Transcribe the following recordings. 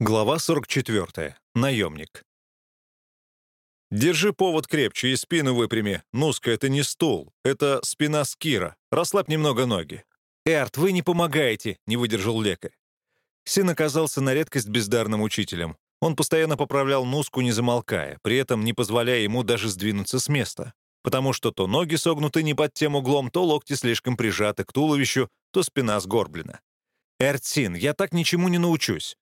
Глава 44. Наемник. «Держи повод крепче и спину выпрями. Нуска, это не стул. Это спина Скира. Расслабь немного ноги». «Эрт, вы не помогаете», — не выдержал лекарь. Син оказался на редкость бездарным учителем. Он постоянно поправлял Нуску, не замолкая, при этом не позволяя ему даже сдвинуться с места. Потому что то ноги согнуты не под тем углом, то локти слишком прижаты к туловищу, то спина сгорблена. «Эртсин, я так ничему не научусь.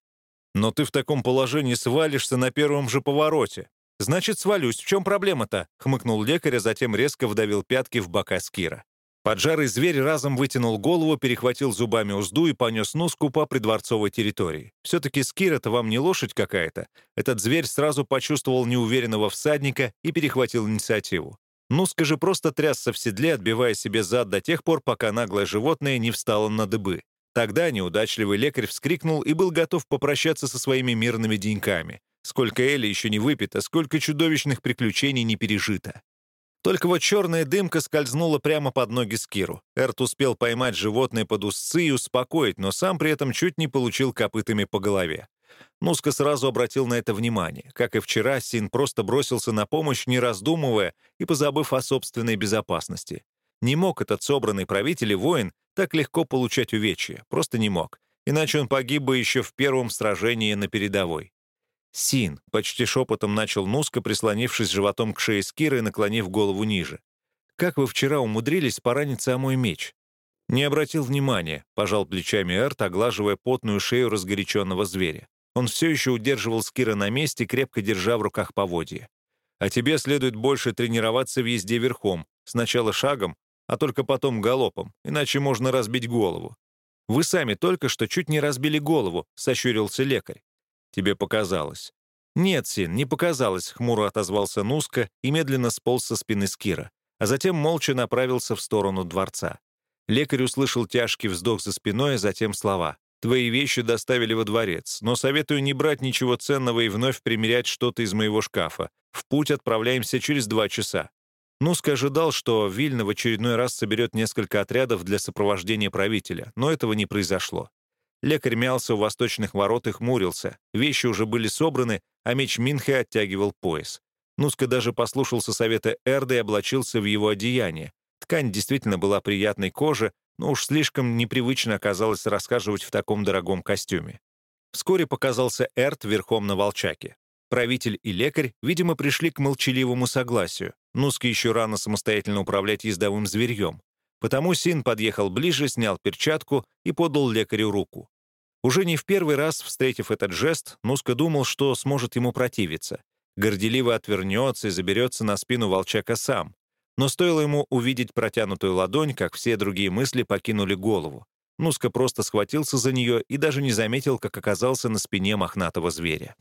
Но ты в таком положении свалишься на первом же повороте. Значит, свалюсь. В чем проблема-то?» — хмыкнул лекарь, а затем резко вдавил пятки в бока Скира. Поджарый зверь разом вытянул голову, перехватил зубами узду и понес носку по придворцовой территории. Все-таки Скир — это вам не лошадь какая-то. Этот зверь сразу почувствовал неуверенного всадника и перехватил инициативу. Нуска же просто трясся в седле, отбивая себе зад до тех пор, пока наглое животное не встало на дыбы. Тогда неудачливый лекарь вскрикнул и был готов попрощаться со своими мирными деньками. Сколько Эли еще не выпито, сколько чудовищных приключений не пережито. Только вот черная дымка скользнула прямо под ноги Скиру. Эрт успел поймать животное под узцы и успокоить, но сам при этом чуть не получил копытами по голове. Нуска сразу обратил на это внимание. Как и вчера, Син просто бросился на помощь, не раздумывая и позабыв о собственной безопасности. Не мог этот собранный правитель и воин так легко получать увечья, просто не мог, иначе он погиб бы еще в первом сражении на передовой. «Син», — почти шепотом начал Нуска, прислонившись животом к шее Скира и наклонив голову ниже. «Как вы вчера умудрились пораниться о мой меч?» «Не обратил внимания», — пожал плечами Эрт, оглаживая потную шею разгоряченного зверя. Он все еще удерживал Скира на месте, крепко держа в руках поводья. «А тебе следует больше тренироваться в езде верхом, сначала шагом, а только потом галопом, иначе можно разбить голову. Вы сами только что чуть не разбили голову», — сощурился лекарь. «Тебе показалось». «Нет, Син, не показалось», — хмуро отозвался Нуска и медленно сполз со спины Скира, а затем молча направился в сторону дворца. Лекарь услышал тяжкий вздох за спиной, а затем слова. «Твои вещи доставили во дворец, но советую не брать ничего ценного и вновь примерять что-то из моего шкафа. В путь отправляемся через два часа. Нуск ожидал, что Вильна в очередной раз соберет несколько отрядов для сопровождения правителя, но этого не произошло. Лекарь мялся у восточных ворот и хмурился. Вещи уже были собраны, а меч Минхе оттягивал пояс. Нуска даже послушался совета Эрда и облачился в его одеяние. Ткань действительно была приятной кожи, но уж слишком непривычно оказалось рассказывать в таком дорогом костюме. Вскоре показался Эрд верхом на волчаке. Правитель и лекарь, видимо, пришли к молчаливому согласию. Нуске еще рано самостоятельно управлять ездовым зверьем. Потому Син подъехал ближе, снял перчатку и подал лекарю руку. Уже не в первый раз, встретив этот жест, Нуска думал, что сможет ему противиться. Горделиво отвернется и заберется на спину волчака сам. Но стоило ему увидеть протянутую ладонь, как все другие мысли покинули голову. Нуска просто схватился за нее и даже не заметил, как оказался на спине мохнатого зверя.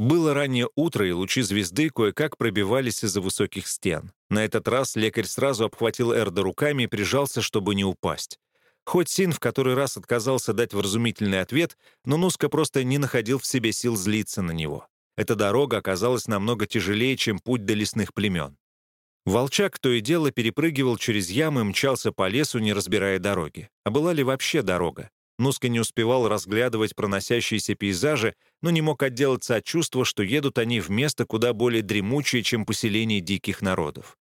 Было раннее утро, и лучи звезды кое-как пробивались из-за высоких стен. На этот раз лекарь сразу обхватил Эрда руками и прижался, чтобы не упасть. Хоть Син в который раз отказался дать вразумительный ответ, но Нуска просто не находил в себе сил злиться на него. Эта дорога оказалась намного тяжелее, чем путь до лесных племен. Волчак то и дело перепрыгивал через ямы мчался по лесу, не разбирая дороги. А была ли вообще дорога? Нуска не успевал разглядывать проносящиеся пейзажи, но не мог отделаться от чувства, что едут они в место куда более дремучее, чем поселение диких народов.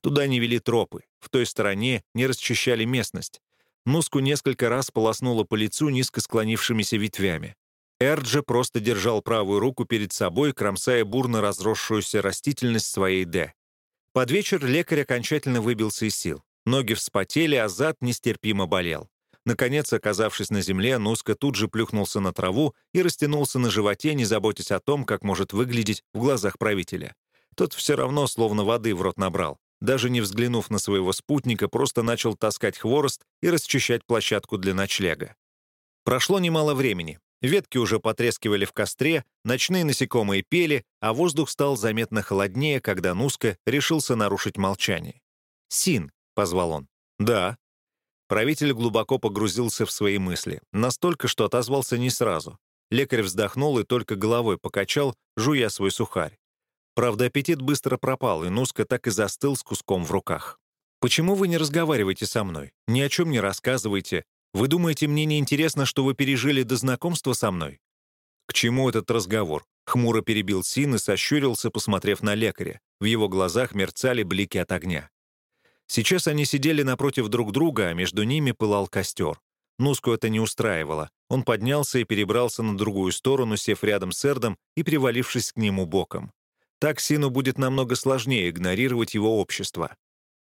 Туда не вели тропы, в той стороне не расчищали местность. Нуску несколько раз полоснуло по лицу низко склонившимися ветвями. Эрджи просто держал правую руку перед собой, кромсая бурно разросшуюся растительность своей «Д». Под вечер лекарь окончательно выбился из сил. Ноги вспотели, а зад нестерпимо болел. Наконец, оказавшись на земле, Нуска тут же плюхнулся на траву и растянулся на животе, не заботясь о том, как может выглядеть в глазах правителя. Тот все равно словно воды в рот набрал. Даже не взглянув на своего спутника, просто начал таскать хворост и расчищать площадку для ночлега. Прошло немало времени. Ветки уже потрескивали в костре, ночные насекомые пели, а воздух стал заметно холоднее, когда Нуска решился нарушить молчание. «Син», — позвал он. «Да», Правитель глубоко погрузился в свои мысли, настолько, что отозвался не сразу. Лекарь вздохнул и только головой покачал, жуя свой сухарь. Правда, аппетит быстро пропал, и Нуска так и застыл с куском в руках. «Почему вы не разговариваете со мной? Ни о чем не рассказываете? Вы думаете, мне не интересно, что вы пережили до знакомства со мной?» «К чему этот разговор?» Хмуро перебил Син и сощурился, посмотрев на лекаря. В его глазах мерцали блики от огня. Сейчас они сидели напротив друг друга, а между ними пылал костер. Нуску это не устраивало. Он поднялся и перебрался на другую сторону, сев рядом с Эрдом и привалившись к нему боком. Так Сину будет намного сложнее игнорировать его общество.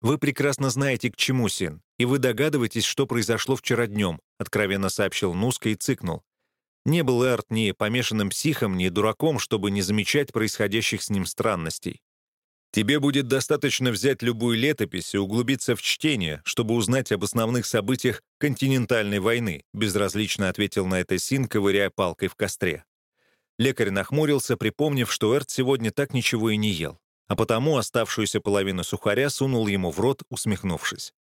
«Вы прекрасно знаете, к чему, Син, и вы догадываетесь, что произошло вчера днем», откровенно сообщил Нуска и цыкнул. Не был Эрт ни помешанным психом, ни дураком, чтобы не замечать происходящих с ним странностей. Тебе будет достаточно взять любую летопись и углубиться в чтение, чтобы узнать об основных событиях континентальной войны», безразлично ответил на это Син, ковыряя палкой в костре. Лекарь нахмурился, припомнив, что Эрт сегодня так ничего и не ел, а потому оставшуюся половину сухаря сунул ему в рот, усмехнувшись.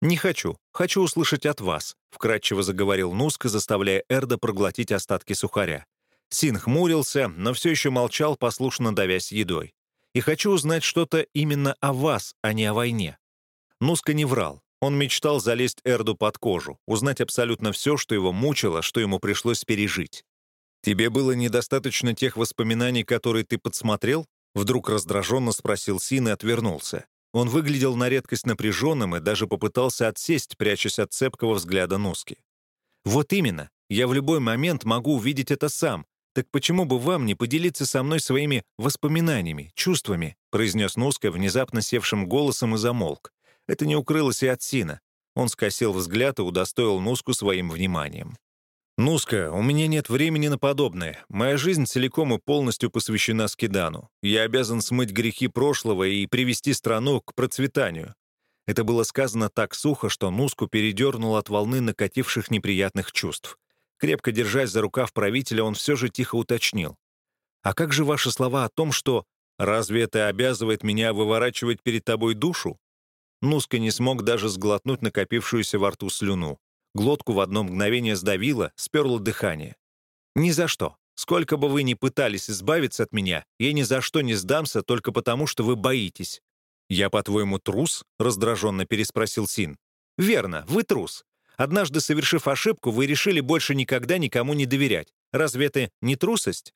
«Не хочу. Хочу услышать от вас», — вкратчиво заговорил Нуска, заставляя Эрда проглотить остатки сухаря. Син хмурился, но все еще молчал, послушно давясь едой и хочу узнать что-то именно о вас, а не о войне». Нуска не врал. Он мечтал залезть Эрду под кожу, узнать абсолютно все, что его мучило, что ему пришлось пережить. «Тебе было недостаточно тех воспоминаний, которые ты подсмотрел?» Вдруг раздраженно спросил Син и отвернулся. Он выглядел на редкость напряженным и даже попытался отсесть, прячась от цепкого взгляда Нуски. «Вот именно. Я в любой момент могу увидеть это сам, «Так почему бы вам не поделиться со мной своими воспоминаниями, чувствами?» произнес Нуска внезапно севшим голосом и замолк. Это не укрылось и от Сина. Он скосил взгляд и удостоил Нуску своим вниманием. «Нуска, у меня нет времени на подобное. Моя жизнь целиком и полностью посвящена Скидану. Я обязан смыть грехи прошлого и привести страну к процветанию». Это было сказано так сухо, что Нуску передернул от волны накативших неприятных чувств. Крепко держась за рукав правителя, он все же тихо уточнил. «А как же ваши слова о том, что «разве это обязывает меня выворачивать перед тобой душу?» Нуска не смог даже сглотнуть накопившуюся во рту слюну. Глотку в одно мгновение сдавило, сперло дыхание. «Ни за что. Сколько бы вы ни пытались избавиться от меня, я ни за что не сдамся только потому, что вы боитесь». «Я, по-твоему, трус?» — раздраженно переспросил Син. «Верно, вы трус. Однажды, совершив ошибку, вы решили больше никогда никому не доверять. Разве это не трусость?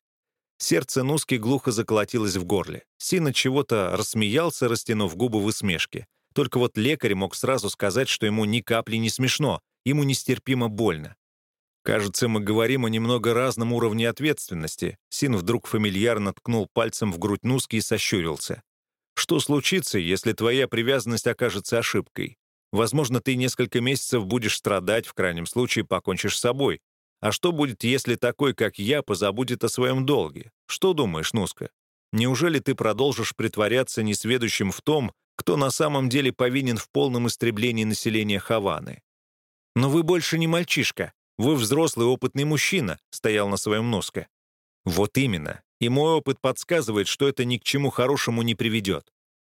Сердце Нуски глухо заколотилось в горле. Сина чего-то рассмеялся, растянув губы в усмешке. Только вот лекарь мог сразу сказать, что ему ни капли не смешно, ему нестерпимо больно. «Кажется, мы говорим о немного разном уровне ответственности». Син вдруг фамильярно ткнул пальцем в грудь Нуски и сощурился. «Что случится, если твоя привязанность окажется ошибкой? Возможно, ты несколько месяцев будешь страдать, в крайнем случае покончишь с собой. А что будет, если такой, как я, позабудет о своем долге? Что думаешь, Нуска? Неужели ты продолжишь притворяться несведущим в том, кто на самом деле повинен в полном истреблении населения Хаваны? Но вы больше не мальчишка. Вы взрослый опытный мужчина, стоял на своем Нуска. Вот именно. И мой опыт подсказывает, что это ни к чему хорошему не приведет.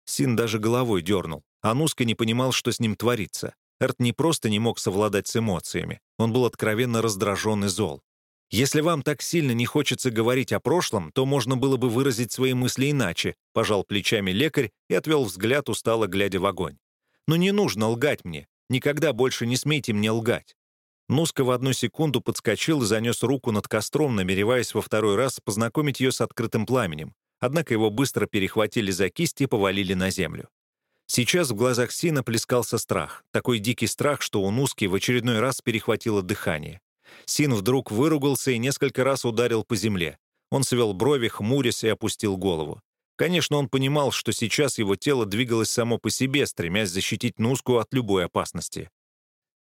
Син даже головой дернул. Ануска не понимал, что с ним творится. Эрт не просто не мог совладать с эмоциями, он был откровенно раздражен и зол. «Если вам так сильно не хочется говорить о прошлом, то можно было бы выразить свои мысли иначе», пожал плечами лекарь и отвел взгляд, устало глядя в огонь. «Но не нужно лгать мне. Никогда больше не смейте мне лгать». Нуска в одну секунду подскочил и занес руку над костром, намереваясь во второй раз познакомить ее с открытым пламенем. Однако его быстро перехватили за кисть и повалили на землю. Сейчас в глазах Сина плескался страх, такой дикий страх, что у Нуски в очередной раз перехватило дыхание. Син вдруг выругался и несколько раз ударил по земле. Он свел брови, хмурясь и опустил голову. Конечно, он понимал, что сейчас его тело двигалось само по себе, стремясь защитить Нуску от любой опасности.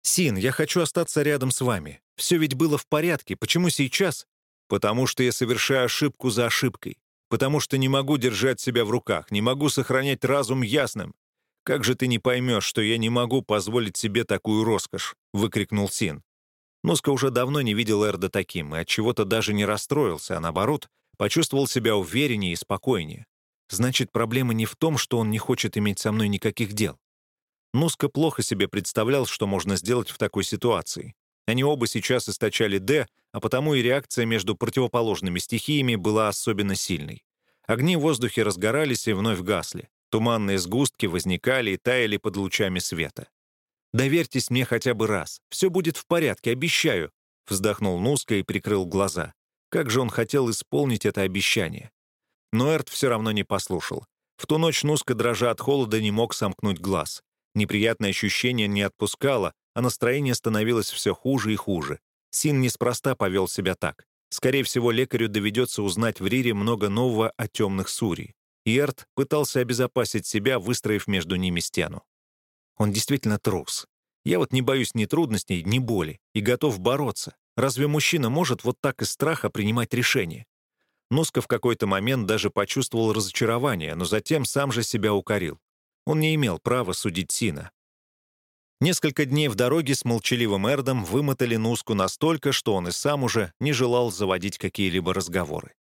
«Син, я хочу остаться рядом с вами. Все ведь было в порядке. Почему сейчас?» «Потому что я совершаю ошибку за ошибкой. Потому что не могу держать себя в руках, не могу сохранять разум ясным. «Как же ты не поймешь, что я не могу позволить себе такую роскошь?» — выкрикнул Син. Нуска уже давно не видел Эрда таким и от чего то даже не расстроился, а наоборот, почувствовал себя увереннее и спокойнее. Значит, проблема не в том, что он не хочет иметь со мной никаких дел. Нуска плохо себе представлял, что можно сделать в такой ситуации. Они оба сейчас источали «Д», а потому и реакция между противоположными стихиями была особенно сильной. Огни в воздухе разгорались и вновь гасли. Туманные сгустки возникали и таяли под лучами света. «Доверьтесь мне хотя бы раз. Все будет в порядке, обещаю», — вздохнул Нуска и прикрыл глаза. Как же он хотел исполнить это обещание. Но Эрт все равно не послушал. В ту ночь Нуска, дрожа от холода, не мог сомкнуть глаз. Неприятное ощущение не отпускало, а настроение становилось все хуже и хуже. Син неспроста повел себя так. Скорее всего, лекарю доведется узнать в Рире много нового о темных Иерт пытался обезопасить себя, выстроив между ними стену. Он действительно трус. Я вот не боюсь ни трудностей, ни боли, и готов бороться. Разве мужчина может вот так из страха принимать решения? Нуска в какой-то момент даже почувствовал разочарование, но затем сам же себя укорил. Он не имел права судить Сина. Несколько дней в дороге с молчаливым Эрдом вымотали Нуску настолько, что он и сам уже не желал заводить какие-либо разговоры.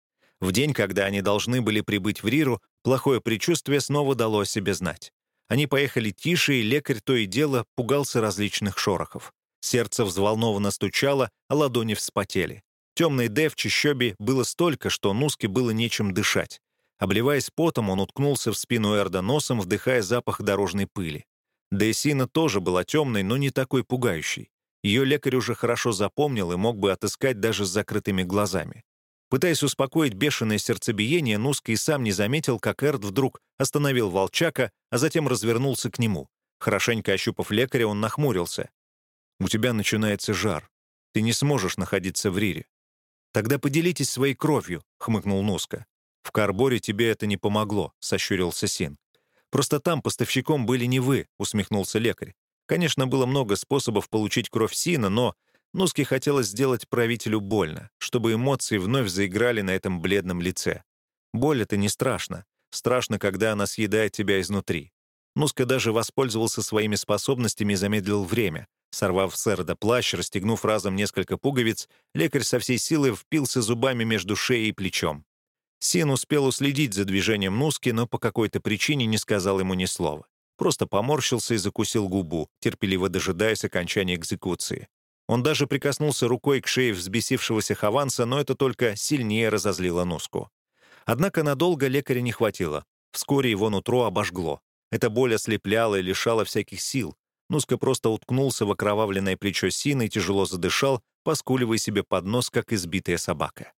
В день, когда они должны были прибыть в Риру, плохое предчувствие снова дало о себе знать. Они поехали тише, и лекарь то и дело пугался различных шорохов. Сердце взволнованно стучало, а ладони вспотели. Темной Д в чащобе было столько, что Нуске было нечем дышать. Обливаясь потом, он уткнулся в спину Эрда носом, вдыхая запах дорожной пыли. Дейсина тоже была темной, но не такой пугающей. Ее лекарь уже хорошо запомнил и мог бы отыскать даже с закрытыми глазами. Пытаясь успокоить бешеное сердцебиение, Нуска и сам не заметил, как Эрд вдруг остановил волчака, а затем развернулся к нему. Хорошенько ощупав лекаря, он нахмурился. «У тебя начинается жар. Ты не сможешь находиться в Рире». «Тогда поделитесь своей кровью», — хмыкнул Нуска. «В Карборе тебе это не помогло», — сощурился Син. Просто там поставщиком были не вы», — усмехнулся лекарь. Конечно, было много способов получить кровь Сина, но Нуске хотелось сделать правителю больно, чтобы эмоции вновь заиграли на этом бледном лице. Боль — это не страшно. Страшно, когда она съедает тебя изнутри. Нуска даже воспользовался своими способностями и замедлил время. Сорвав с плащ, расстегнув разом несколько пуговиц, лекарь со всей силы впился зубами между шеей и плечом. Син успел уследить за движением Нуски, но по какой-то причине не сказал ему ни слова. Просто поморщился и закусил губу, терпеливо дожидаясь окончания экзекуции. Он даже прикоснулся рукой к шее взбесившегося Хованса, но это только сильнее разозлило Нуску. Однако надолго лекаря не хватило. Вскоре его нутро обожгло. Эта боль ослепляла и лишала всяких сил. Нуска просто уткнулся в окровавленное плечо Сина и тяжело задышал, поскуливая себе под нос, как избитая собака.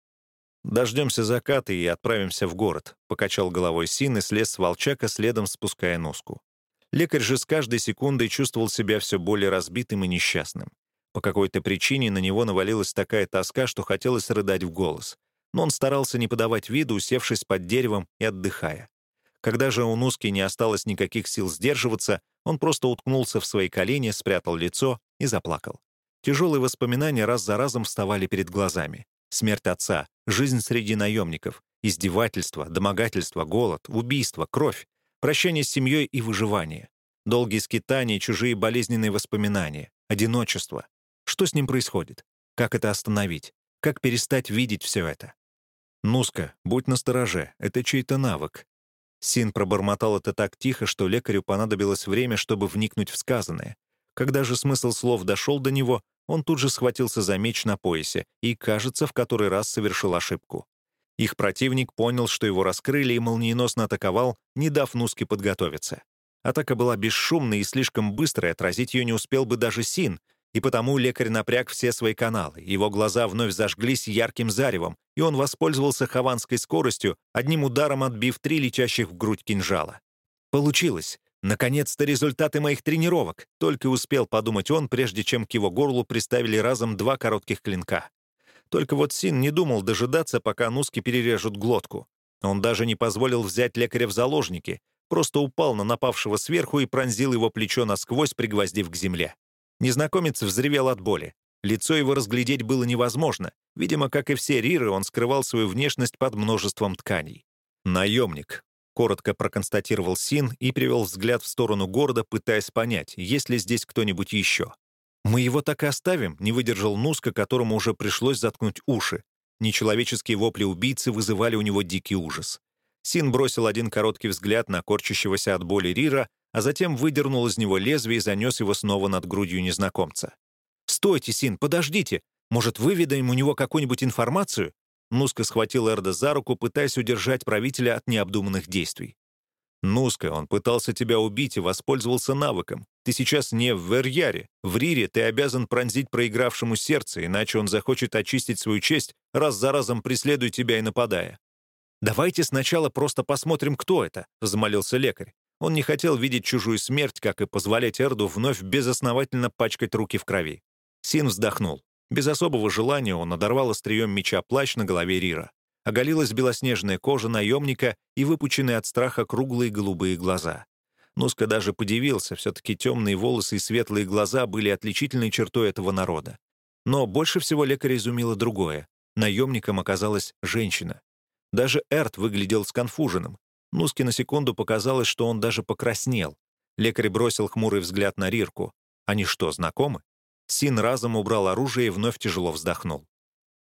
«Дождемся заката и отправимся в город», — покачал головой Син и слез с волчака, следом спуская носку. Лекарь же с каждой секундой чувствовал себя все более разбитым и несчастным. По какой-то причине на него навалилась такая тоска, что хотелось рыдать в голос. Но он старался не подавать виду, усевшись под деревом и отдыхая. Когда же у Нуски не осталось никаких сил сдерживаться, он просто уткнулся в свои колени, спрятал лицо и заплакал. Тяжелые воспоминания раз за разом вставали перед глазами. Смерть отца, жизнь среди наемников, издевательства, домогательства, голод, убийство, кровь, прощание с семьей и выживание, долгие скитания, чужие болезненные воспоминания, одиночество. Что с ним происходит? Как это остановить? Как перестать видеть все это? «Нуска, будь настороже, это чей-то навык». Син пробормотал это так тихо, что лекарю понадобилось время, чтобы вникнуть в сказанное. Когда же смысл слов дошел до него, он тут же схватился за меч на поясе и, кажется, в который раз совершил ошибку. Их противник понял, что его раскрыли, и молниеносно атаковал, не дав Нуске подготовиться. Атака была бесшумной и слишком быстрой, отразить ее не успел бы даже Син, и потому лекарь напряг все свои каналы. Его глаза вновь зажглись ярким заревом, и он воспользовался хаванской скоростью, одним ударом отбив три летящих в грудь кинжала. Получилось. «Наконец-то результаты моих тренировок!» Только успел подумать он, прежде чем к его горлу приставили разом два коротких клинка. Только вот Син не думал дожидаться, пока Нуски перережут глотку. Он даже не позволил взять лекаря в заложники, просто упал на напавшего сверху и пронзил его плечо насквозь, пригвоздив к земле. Незнакомец взревел от боли. Лицо его разглядеть было невозможно. Видимо, как и все Риры, он скрывал свою внешность под множеством тканей. Наемник. Коротко проконстатировал Син и привел взгляд в сторону города, пытаясь понять, есть ли здесь кто-нибудь еще. «Мы его так и оставим», — не выдержал Нуска, которому уже пришлось заткнуть уши. Нечеловеческие вопли убийцы вызывали у него дикий ужас. Син бросил один короткий взгляд на корчащегося от боли Рира, а затем выдернул из него лезвие и занес его снова над грудью незнакомца. «Стойте, Син, подождите! Может, выведаем у него какую-нибудь информацию? Нуска схватил Эрда за руку, пытаясь удержать правителя от необдуманных действий. «Нуска, он пытался тебя убить и воспользовался навыком. Ты сейчас не в Верьяре. В Рире ты обязан пронзить проигравшему сердце, иначе он захочет очистить свою честь, раз за разом преследуя тебя и нападая. «Давайте сначала просто посмотрим, кто это», — взмолился лекарь. Он не хотел видеть чужую смерть, как и позволять Эрду вновь безосновательно пачкать руки в крови. Син вздохнул. Без особого желания он надорвал острием меча плащ на голове Рира. Оголилась белоснежная кожа наемника и выпученные от страха круглые голубые глаза. Нуска даже подивился, все-таки темные волосы и светлые глаза были отличительной чертой этого народа. Но больше всего лекаря изумило другое. Наемником оказалась женщина. Даже Эрт выглядел сконфуженным. Нуске на секунду показалось, что он даже покраснел. Лекарь бросил хмурый взгляд на Рирку. Они что, знакомы? Син разом убрал оружие и вновь тяжело вздохнул.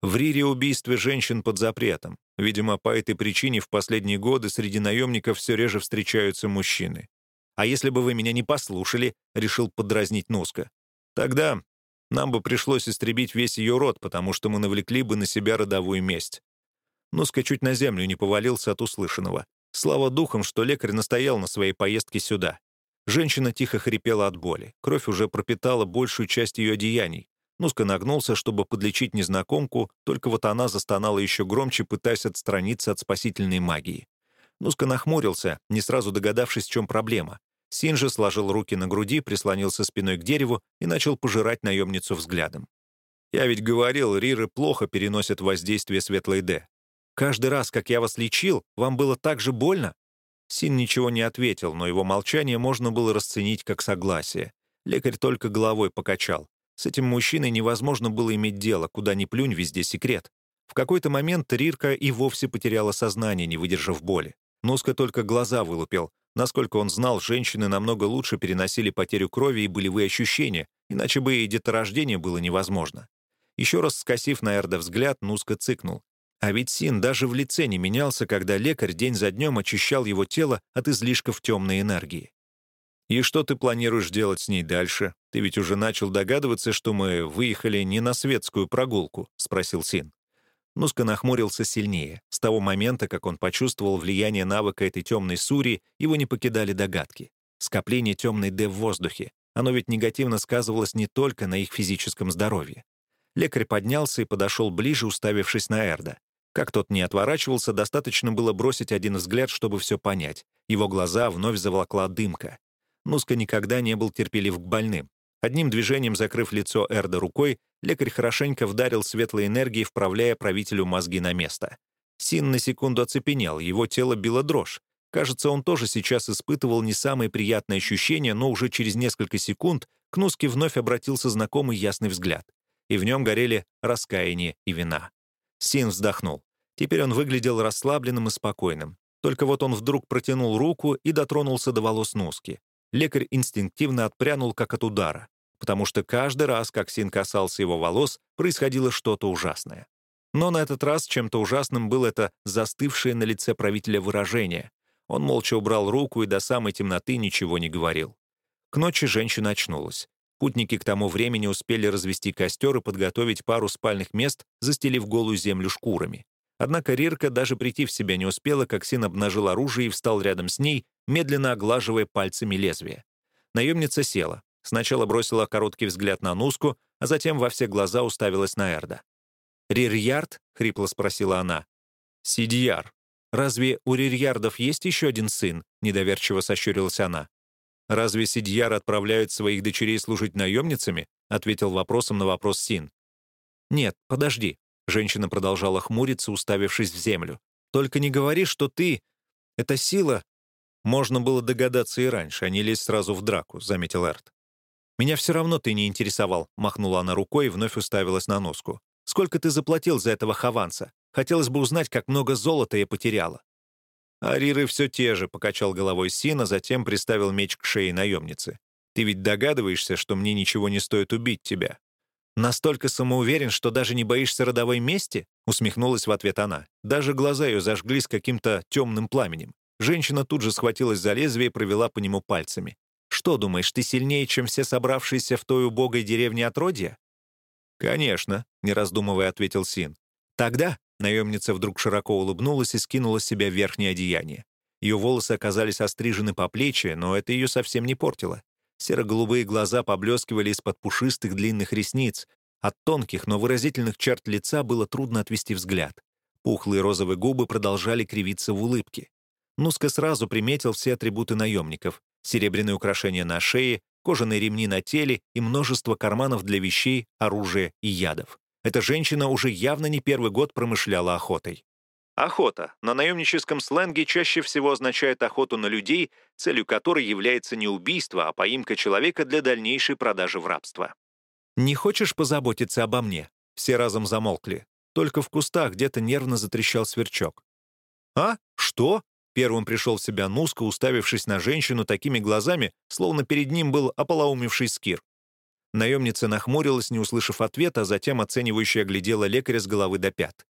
В Рире убийстве женщин под запретом. Видимо, по этой причине в последние годы среди наемников все реже встречаются мужчины. «А если бы вы меня не послушали?» — решил подразнить Нуска. «Тогда нам бы пришлось истребить весь ее род, потому что мы навлекли бы на себя родовую месть. Нуска чуть на землю не повалился от услышанного. Слава духом, что лекарь настоял на своей поездке сюда. Женщина тихо хрипела от боли. Кровь уже пропитала большую часть ее одеяний. Нуска нагнулся, чтобы подлечить незнакомку, только вот она застонала еще громче, пытаясь отстраниться от спасительной магии. Нуска нахмурился, не сразу догадавшись, в чем проблема. Син же сложил руки на груди, прислонился спиной к дереву и начал пожирать наемницу взглядом. «Я ведь говорил, Риры плохо переносят воздействие светлой Д. Каждый раз, как я вас лечил, вам было так же больно?» Син ничего не ответил, но его молчание можно было расценить как согласие. Лекарь только головой покачал. С этим мужчиной невозможно было иметь дело, куда ни плюнь, везде секрет. В какой-то момент Рирка и вовсе потеряла сознание, не выдержав боли. Нуска только глаза вылупил. Насколько он знал, женщины намного лучше переносили потерю крови и болевые ощущения, иначе бы и деторождение было невозможно. Еще раз скосив на Эрда взгляд, Нуска цыкнул. А ведь Син даже в лице не менялся, когда лекарь день за днем очищал его тело от излишков темной энергии. «И что ты планируешь делать с ней дальше? Ты ведь уже начал догадываться, что мы выехали не на светскую прогулку?» — спросил Син. Нуска нахмурился сильнее. С того момента, как он почувствовал влияние навыка этой темной сури, его не покидали догадки. Скопление темной «Д» в воздухе. Оно ведь негативно сказывалось не только на их физическом здоровье. Лекарь поднялся и подошел ближе, уставившись на Эрда. Как тот не отворачивался, достаточно было бросить один взгляд, чтобы все понять. Его глаза вновь заволокла дымка. Нуска никогда не был терпелив к больным. Одним движением закрыв лицо Эрда рукой, лекарь хорошенько вдарил светлой энергией, вправляя правителю мозги на место. Син на секунду оцепенел, его тело било дрожь. Кажется, он тоже сейчас испытывал не самые приятные ощущения, но уже через несколько секунд к Нуске вновь обратился знакомый ясный взгляд. И в нем горели раскаяние и вина. Син вздохнул. Теперь он выглядел расслабленным и спокойным. Только вот он вдруг протянул руку и дотронулся до волос Нуски. Лекарь инстинктивно отпрянул, как от удара, потому что каждый раз, как Син касался его волос, происходило что-то ужасное. Но на этот раз чем-то ужасным было это застывшее на лице правителя выражение. Он молча убрал руку и до самой темноты ничего не говорил. К ночи женщина очнулась. Путники к тому времени успели развести костер и подготовить пару спальных мест, застелив голую землю шкурами. Однако Рирка даже прийти в себя не успела, как Син обнажил оружие и встал рядом с ней, медленно оглаживая пальцами лезвие. Наемница села. Сначала бросила короткий взгляд на Нуску, а затем во все глаза уставилась на Эрда. «Рирьярд?» — хрипло спросила она. «Сидьяр. Разве у Рирьярдов есть еще один сын?» — недоверчиво сощурилась она. «Разве Сидьяр отправляют своих дочерей служить наемницами?» — ответил вопросом на вопрос Син. «Нет, подожди». Женщина продолжала хмуриться, уставившись в землю. «Только не говори, что ты... Эта сила...» «Можно было догадаться и раньше, а не лезть сразу в драку», — заметил Эрт. «Меня все равно ты не интересовал», — махнула она рукой и вновь уставилась на носку. «Сколько ты заплатил за этого хаванса? Хотелось бы узнать, как много золота я потеряла». «Ариры все те же», — покачал головой Сина, затем приставил меч к шее наемницы. «Ты ведь догадываешься, что мне ничего не стоит убить тебя?» «Настолько самоуверен, что даже не боишься родовой мести?» — усмехнулась в ответ она. Даже глаза ее зажглись каким-то темным пламенем. Женщина тут же схватилась за лезвие и провела по нему пальцами. «Что, думаешь, ты сильнее, чем все собравшиеся в той убогой деревне отродья?» «Конечно», — не раздумывая ответил Син. «Тогда Наемница вдруг широко улыбнулась и скинула с себя верхнее одеяние. Ее волосы оказались острижены по плечи, но это ее совсем не портило. Серо-голубые глаза поблескивали из-под пушистых длинных ресниц. От тонких, но выразительных черт лица было трудно отвести взгляд. Пухлые розовые губы продолжали кривиться в улыбке. Нуска сразу приметил все атрибуты наемников. Серебряные украшения на шее, кожаные ремни на теле и множество карманов для вещей, оружия и ядов. Эта женщина уже явно не первый год промышляла охотой. Охота на наемническом сленге чаще всего означает охоту на людей, целью которой является не убийство, а поимка человека для дальнейшей продажи в рабство. «Не хочешь позаботиться обо мне?» Все разом замолкли. Только в кустах где-то нервно затрещал сверчок. «А? Что?» Первым пришел в себя Нуска, уставившись на женщину такими глазами, словно перед ним был ополоумевший скир. Наемница нахмурилась, не услышав ответа, а затем оценивающе оглядела лекаря с головы до пят.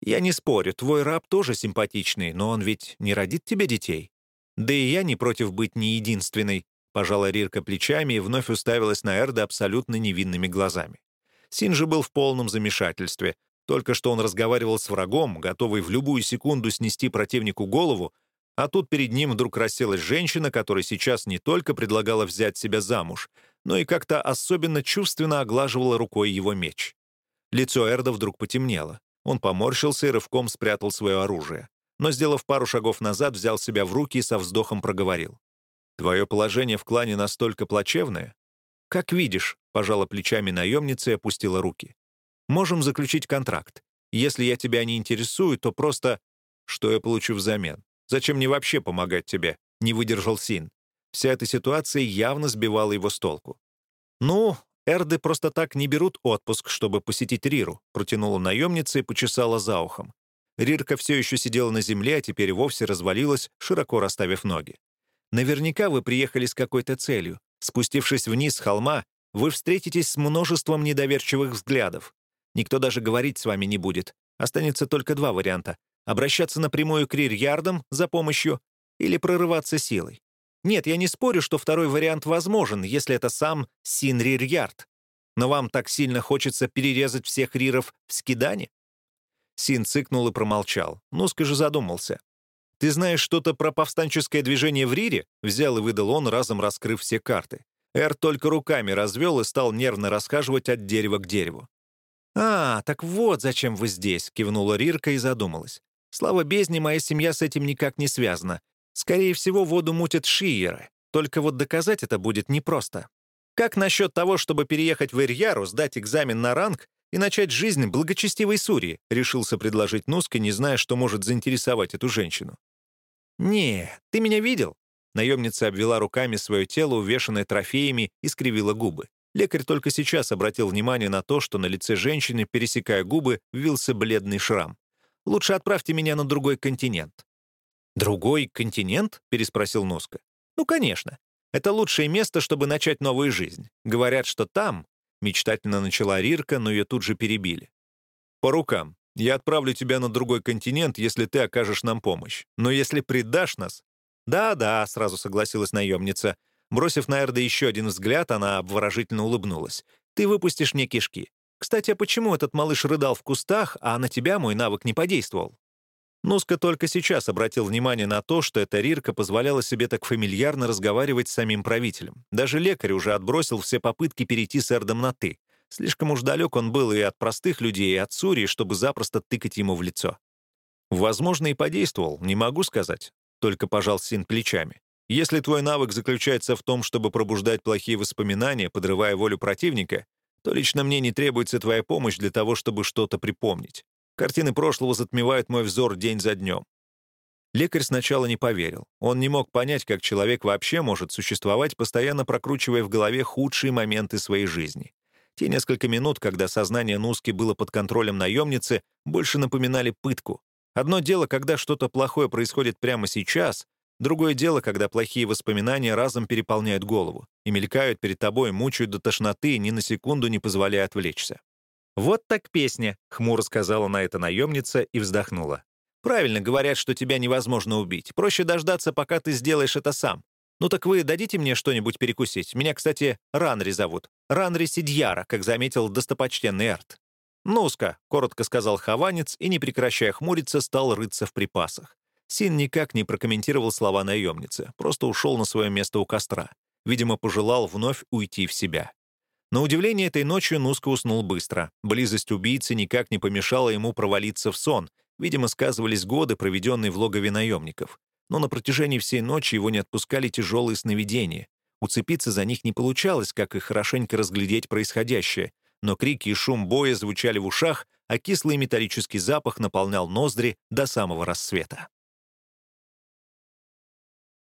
«Я не спорю, твой раб тоже симпатичный, но он ведь не родит тебе детей. Да и я не против быть не единственной», — пожала Рирка плечами и вновь уставилась на Эрда абсолютно невинными глазами. Син же был в полном замешательстве. Только что он разговаривал с врагом, готовый в любую секунду снести противнику голову, а тут перед ним вдруг расселась женщина, которая сейчас не только предлагала взять себя замуж, но и как-то особенно чувственно оглаживала рукой его меч. Лицо Эрда вдруг потемнело. Он поморщился и рывком спрятал свое оружие. Но, сделав пару шагов назад, взял себя в руки и со вздохом проговорил. «Твое положение в клане настолько плачевное?» «Как видишь», — пожала плечами наемница и опустила руки. Можем заключить контракт. Если я тебя не интересую, то просто... Что я получу взамен? Зачем мне вообще помогать тебе?» — не выдержал Син. Вся эта ситуация явно сбивала его с толку. «Ну, эрды просто так не берут отпуск, чтобы посетить Риру», — протянула наемница и почесала за ухом. Рирка все еще сидела на земле, а теперь вовсе развалилась, широко расставив ноги. «Наверняка вы приехали с какой-то целью. Спустившись вниз с холма, вы встретитесь с множеством недоверчивых взглядов. Никто даже говорить с вами не будет. Останется только два варианта. Обращаться напрямую к Рирьярдам за помощью или прорываться силой. Нет, я не спорю, что второй вариант возможен, если это сам Син Рирьярд. Но вам так сильно хочется перерезать всех Риров в скидане? Син цыкнул и промолчал. Нуска же задумался. «Ты знаешь что-то про повстанческое движение в Рире?» Взял и выдал он, разом раскрыв все карты. Эр только руками развел и стал нервно расхаживать от дерева к дереву. «А, так вот зачем вы здесь», — кивнула Рирка и задумалась. «Слава бездне, моя семья с этим никак не связана. Скорее всего, воду мутят шиеры. Только вот доказать это будет непросто. Как насчет того, чтобы переехать в Ирьяру, сдать экзамен на ранг и начать жизнь благочестивой Сурии?» — решился предложить Нуска, не зная, что может заинтересовать эту женщину. «Не, ты меня видел?» Наемница обвела руками свое тело, увешанное трофеями, и скривила губы. Лекарь только сейчас обратил внимание на то, что на лице женщины, пересекая губы, вился бледный шрам. «Лучше отправьте меня на другой континент». «Другой континент?» — переспросил Носка. «Ну, конечно. Это лучшее место, чтобы начать новую жизнь. Говорят, что там...» — мечтательно начала Рирка, но ее тут же перебили. «По рукам. Я отправлю тебя на другой континент, если ты окажешь нам помощь. Но если предашь нас...» «Да-да», — сразу согласилась наемница. Бросив на Эрда еще один взгляд, она обворожительно улыбнулась. «Ты выпустишь мне кишки. Кстати, а почему этот малыш рыдал в кустах, а на тебя мой навык не подействовал?» Нуска только сейчас обратил внимание на то, что эта Рирка позволяла себе так фамильярно разговаривать с самим правителем. Даже лекарь уже отбросил все попытки перейти с Эрдом на «ты». Слишком уж далек он был и от простых людей, и от Сурии, чтобы запросто тыкать ему в лицо. Возможно, и подействовал, не могу сказать. Только пожал Син плечами. Если твой навык заключается в том, чтобы пробуждать плохие воспоминания, подрывая волю противника, то лично мне не требуется твоя помощь для того, чтобы что-то припомнить. Картины прошлого затмевают мой взор день за днем. Лекарь сначала не поверил. Он не мог понять, как человек вообще может существовать, постоянно прокручивая в голове худшие моменты своей жизни. Те несколько минут, когда сознание Нуски было под контролем наемницы, больше напоминали пытку. Одно дело, когда что-то плохое происходит прямо сейчас, Другое дело, когда плохие воспоминания разом переполняют голову и мелькают перед тобой, мучают до тошноты, ни на секунду не позволяя отвлечься. «Вот так песня», — хмуро сказала на это наемница и вздохнула. «Правильно говорят, что тебя невозможно убить. Проще дождаться, пока ты сделаешь это сам. Ну так вы дадите мне что-нибудь перекусить? Меня, кстати, Ранри зовут. Ранри Сидьяра, как заметил достопочтенный Эрт». «Нуска», — коротко сказал хованец и, не прекращая хмуриться, стал рыться в припасах. Син никак не прокомментировал слова наемницы, просто ушел на свое место у костра. Видимо, пожелал вновь уйти в себя. На удивление, этой ночью Нуска уснул быстро. Близость убийцы никак не помешала ему провалиться в сон. Видимо, сказывались годы, проведенные в логове наемников. Но на протяжении всей ночи его не отпускали тяжелые сновидения. Уцепиться за них не получалось, как и хорошенько разглядеть происходящее. Но крики и шум боя звучали в ушах, а кислый металлический запах наполнял ноздри до самого рассвета.